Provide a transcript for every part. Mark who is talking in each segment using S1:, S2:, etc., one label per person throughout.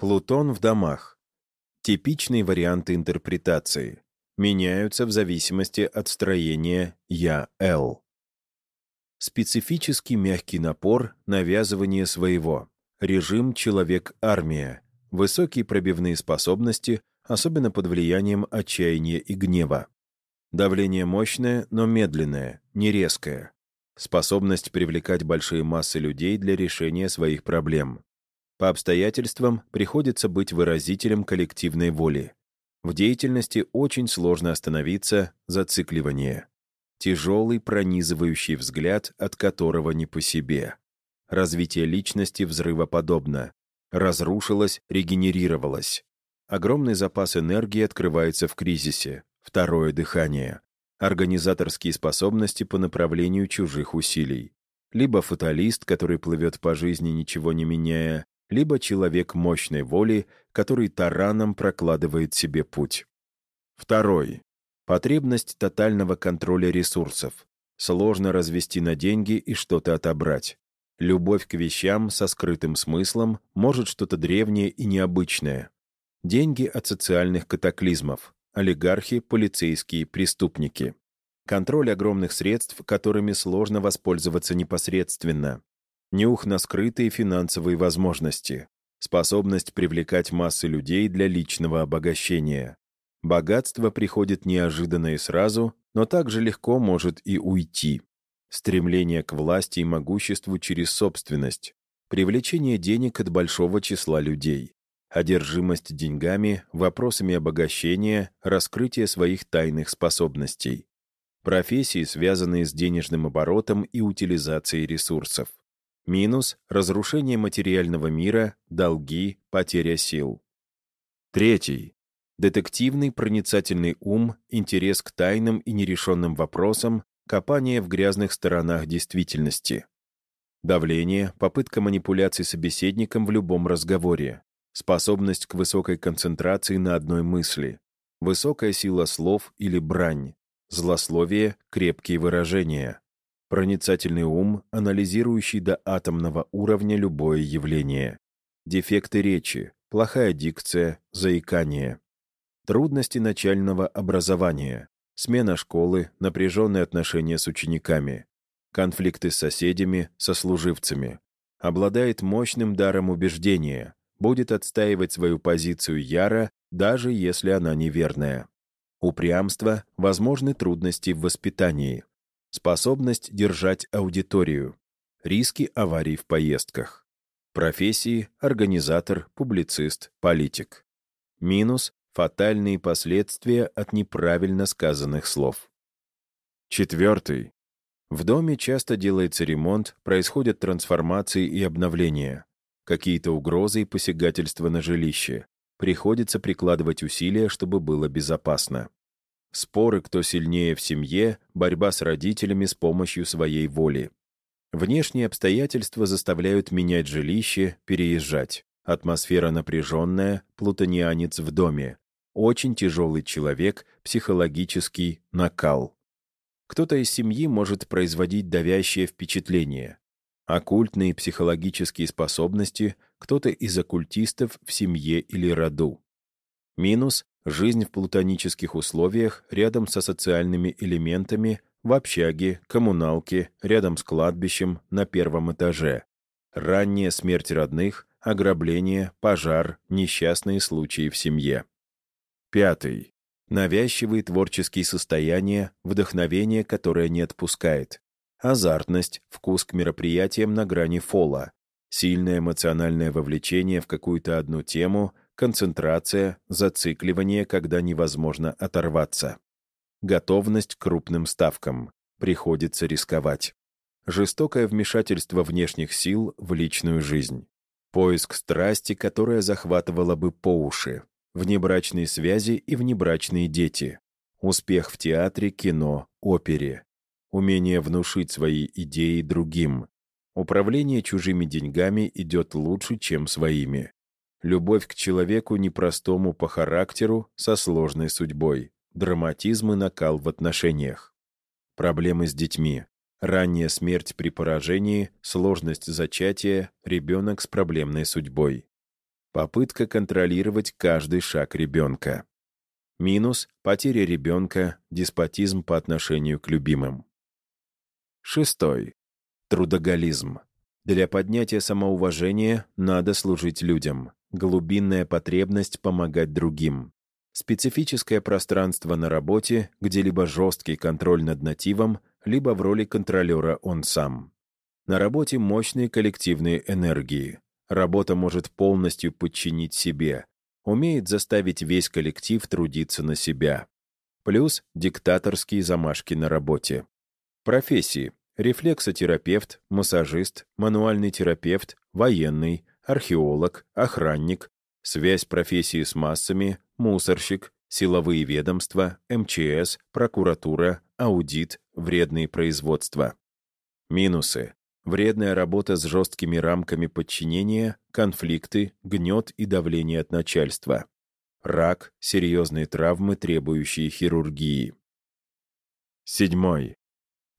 S1: Плутон в домах. Типичные варианты интерпретации. Меняются в зависимости от строения «я-л». Специфический мягкий напор, навязывание своего. Режим «человек-армия». Высокие пробивные способности, особенно под влиянием отчаяния и гнева. Давление мощное, но медленное, не резкое. Способность привлекать большие массы людей для решения своих проблем. По обстоятельствам приходится быть выразителем коллективной воли. В деятельности очень сложно остановиться, зацикливание. Тяжелый пронизывающий взгляд, от которого не по себе. Развитие личности взрывоподобно. Разрушилось, регенерировалось. Огромный запас энергии открывается в кризисе. Второе дыхание. Организаторские способности по направлению чужих усилий. Либо фаталист, который плывет по жизни, ничего не меняя, либо человек мощной воли, который тараном прокладывает себе путь. Второй. Потребность тотального контроля ресурсов. Сложно развести на деньги и что-то отобрать. Любовь к вещам со скрытым смыслом может что-то древнее и необычное. Деньги от социальных катаклизмов. Олигархи, полицейские, преступники. Контроль огромных средств, которыми сложно воспользоваться непосредственно нюх на скрытые финансовые возможности, способность привлекать массы людей для личного обогащения. Богатство приходит неожиданно и сразу, но также легко может и уйти. Стремление к власти и могуществу через собственность, привлечение денег от большого числа людей, одержимость деньгами, вопросами обогащения, раскрытие своих тайных способностей, профессии, связанные с денежным оборотом и утилизацией ресурсов. Минус — разрушение материального мира, долги, потеря сил. Третий. Детективный проницательный ум, интерес к тайным и нерешенным вопросам, копание в грязных сторонах действительности. Давление, попытка манипуляции собеседником в любом разговоре. Способность к высокой концентрации на одной мысли. Высокая сила слов или брань. Злословие, крепкие выражения. Проницательный ум, анализирующий до атомного уровня любое явление. Дефекты речи, плохая дикция, заикание. Трудности начального образования. Смена школы, напряженные отношения с учениками. Конфликты с соседями, сослуживцами. Обладает мощным даром убеждения. Будет отстаивать свою позицию яро, даже если она неверная. Упрямство, возможны трудности в воспитании. Способность держать аудиторию. Риски аварий в поездках. Профессии – организатор, публицист, политик. Минус – фатальные последствия от неправильно сказанных слов. Четвертый. В доме часто делается ремонт, происходят трансформации и обновления. Какие-то угрозы и посягательства на жилище. Приходится прикладывать усилия, чтобы было безопасно. Споры, кто сильнее в семье, борьба с родителями с помощью своей воли. Внешние обстоятельства заставляют менять жилище, переезжать. Атмосфера напряженная, плутонианец в доме. Очень тяжелый человек, психологический накал. Кто-то из семьи может производить давящее впечатление. Оккультные психологические способности, кто-то из оккультистов в семье или роду. Минус Жизнь в плутонических условиях рядом со социальными элементами, в общаге, коммуналке, рядом с кладбищем, на первом этаже. Ранняя смерть родных, ограбление, пожар, несчастные случаи в семье. Пятый. Навязчивые творческие состояния, вдохновение, которое не отпускает. Азартность, вкус к мероприятиям на грани фола. Сильное эмоциональное вовлечение в какую-то одну тему, концентрация, зацикливание, когда невозможно оторваться. Готовность к крупным ставкам. Приходится рисковать. Жестокое вмешательство внешних сил в личную жизнь. Поиск страсти, которая захватывала бы по уши. Внебрачные связи и внебрачные дети. Успех в театре, кино, опере. Умение внушить свои идеи другим. Управление чужими деньгами идет лучше, чем своими. Любовь к человеку непростому по характеру, со сложной судьбой. Драматизм и накал в отношениях. Проблемы с детьми. Ранняя смерть при поражении, сложность зачатия, ребенок с проблемной судьбой. Попытка контролировать каждый шаг ребенка. Минус — потеря ребенка, деспотизм по отношению к любимым. Шестой. Трудоголизм. Для поднятия самоуважения надо служить людям. Глубинная потребность помогать другим. Специфическое пространство на работе, где либо жесткий контроль над нативом, либо в роли контролера он сам. На работе мощные коллективные энергии. Работа может полностью подчинить себе, умеет заставить весь коллектив трудиться на себя. Плюс диктаторские замашки на работе. Профессии. Рефлексотерапевт, массажист, мануальный терапевт, военный, археолог, охранник, связь профессии с массами, мусорщик, силовые ведомства, МЧС, прокуратура, аудит, вредные производства. Минусы. Вредная работа с жесткими рамками подчинения, конфликты, гнет и давление от начальства. Рак, серьезные травмы, требующие хирургии. Седьмой.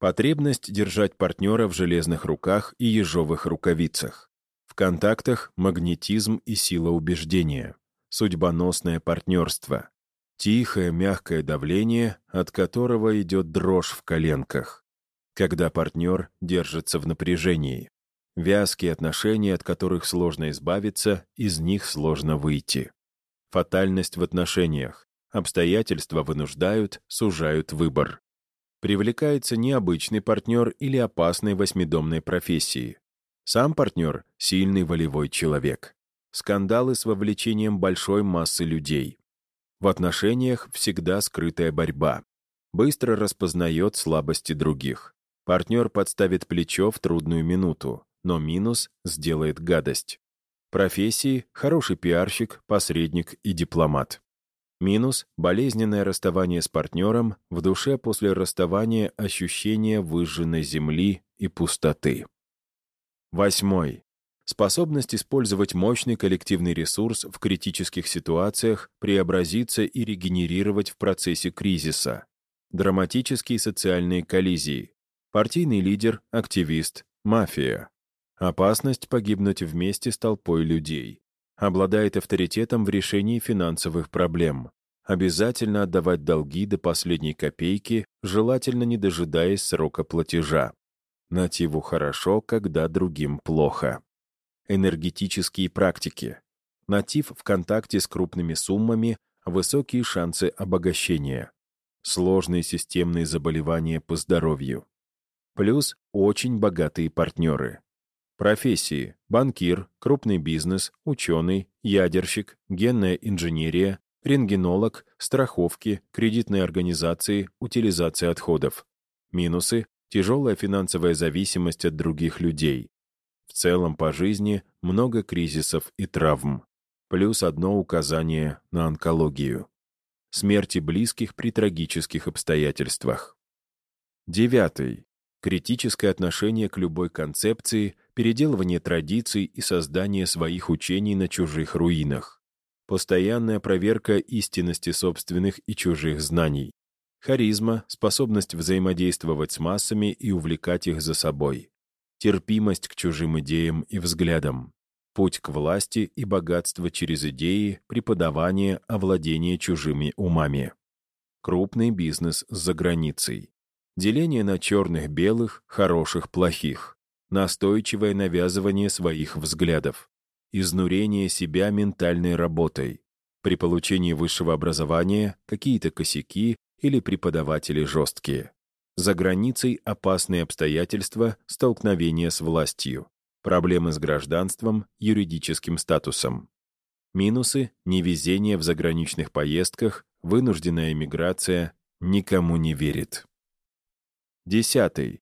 S1: Потребность держать партнера в железных руках и ежовых рукавицах. В контактах магнетизм и сила убеждения. Судьбоносное партнерство. Тихое, мягкое давление, от которого идет дрожь в коленках когда партнер держится в напряжении. Вязкие отношения, от которых сложно избавиться, из них сложно выйти. Фатальность в отношениях. Обстоятельства вынуждают, сужают выбор. Привлекается необычный партнер или опасной восьмидомной профессии. Сам партнер — сильный волевой человек. Скандалы с вовлечением большой массы людей. В отношениях всегда скрытая борьба. Быстро распознает слабости других. Партнер подставит плечо в трудную минуту, но минус сделает гадость. Профессии — хороший пиарщик, посредник и дипломат. Минус — болезненное расставание с партнером, в душе после расставания ощущение выжженной земли и пустоты. Восьмой. Способность использовать мощный коллективный ресурс в критических ситуациях, преобразиться и регенерировать в процессе кризиса. Драматические социальные коллизии, Партийный лидер, активист, мафия. Опасность погибнуть вместе с толпой людей. Обладает авторитетом в решении финансовых проблем. Обязательно отдавать долги до последней копейки, желательно не дожидаясь срока платежа. Нативу хорошо, когда другим плохо. Энергетические практики. Натив в контакте с крупными суммами, высокие шансы обогащения. Сложные системные заболевания по здоровью. Плюс очень богатые партнеры. Профессии – банкир, крупный бизнес, ученый, ядерщик, генная инженерия, рентгенолог, страховки, кредитные организации, утилизация отходов. Минусы – тяжелая финансовая зависимость от других людей. В целом по жизни много кризисов и травм. Плюс одно указание на онкологию. Смерти близких при трагических обстоятельствах. Девятый критическое отношение к любой концепции, переделывание традиций и создание своих учений на чужих руинах, постоянная проверка истинности собственных и чужих знаний, харизма, способность взаимодействовать с массами и увлекать их за собой, терпимость к чужим идеям и взглядам, путь к власти и богатство через идеи, преподавание, овладение чужими умами, крупный бизнес за границей, деление на черных-белых, хороших-плохих, настойчивое навязывание своих взглядов, изнурение себя ментальной работой, при получении высшего образования какие-то косяки или преподаватели жесткие. За границей опасные обстоятельства, столкновения с властью, проблемы с гражданством, юридическим статусом. Минусы — невезение в заграничных поездках, вынужденная эмиграция, никому не верит. Десятый.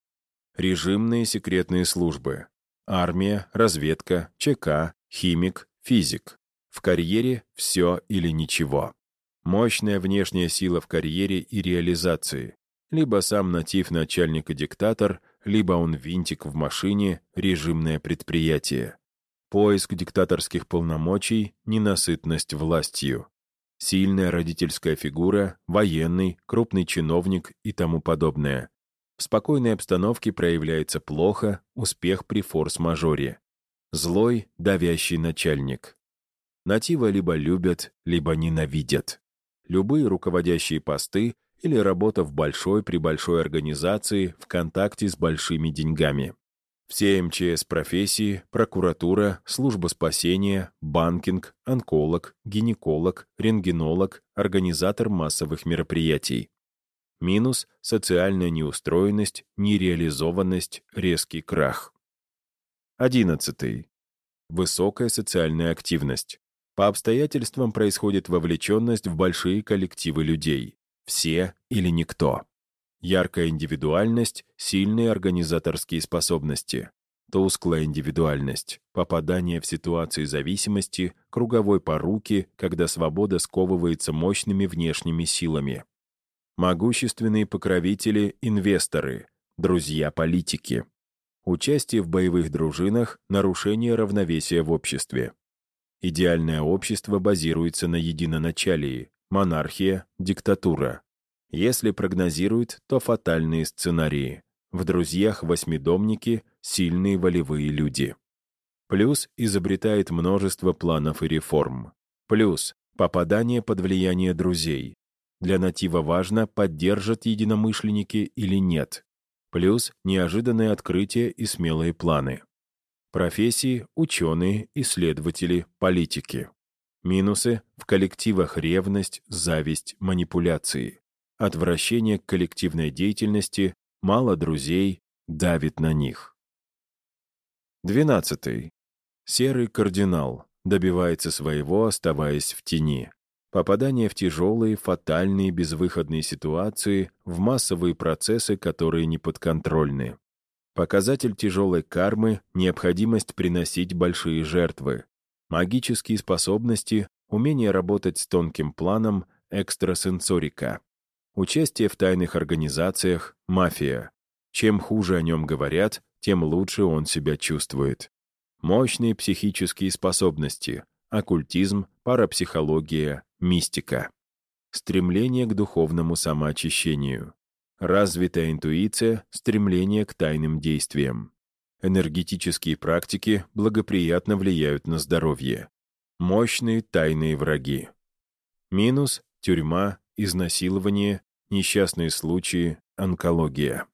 S1: Режимные секретные службы. Армия, разведка, ЧК, химик, физик. В карьере все или ничего. Мощная внешняя сила в карьере и реализации. Либо сам натив начальник и диктатор, либо он винтик в машине, режимное предприятие. Поиск диктаторских полномочий, ненасытность властью. Сильная родительская фигура, военный, крупный чиновник и тому подобное. В спокойной обстановке проявляется плохо, успех при форс-мажоре. Злой, давящий начальник. Натива либо любят, либо ненавидят. Любые руководящие посты или работа в большой при большой организации в контакте с большими деньгами. Все МЧС профессии, прокуратура, служба спасения, банкинг, онколог, гинеколог, рентгенолог, организатор массовых мероприятий. Минус — социальная неустроенность, нереализованность, резкий крах. 11. Высокая социальная активность. По обстоятельствам происходит вовлеченность в большие коллективы людей. Все или никто. Яркая индивидуальность, сильные организаторские способности. Тусклая индивидуальность, попадание в ситуации зависимости, круговой поруки, когда свобода сковывается мощными внешними силами. Могущественные покровители — инвесторы, друзья-политики. Участие в боевых дружинах — нарушение равновесия в обществе. Идеальное общество базируется на единоначалии, монархия, диктатура. Если прогнозируют, то фатальные сценарии. В друзьях восьмидомники — сильные волевые люди. Плюс изобретает множество планов и реформ. Плюс попадание под влияние друзей. Для натива важно, поддержат единомышленники или нет. Плюс неожиданные открытия и смелые планы. Профессии — ученые, исследователи, политики. Минусы — в коллективах ревность, зависть, манипуляции. Отвращение к коллективной деятельности, мало друзей, давит на них. 12. Серый кардинал добивается своего, оставаясь в тени. Попадание в тяжелые, фатальные, безвыходные ситуации, в массовые процессы, которые не подконтрольны. Показатель тяжелой кармы — необходимость приносить большие жертвы. Магические способности, умение работать с тонким планом, экстрасенсорика. Участие в тайных организациях, мафия. Чем хуже о нем говорят, тем лучше он себя чувствует. Мощные психические способности, оккультизм, парапсихология, мистика. Стремление к духовному самоочищению. Развитая интуиция, стремление к тайным действиям. Энергетические практики благоприятно влияют на здоровье. Мощные тайные враги. Минус – тюрьма, изнасилование, несчастные случаи, онкология.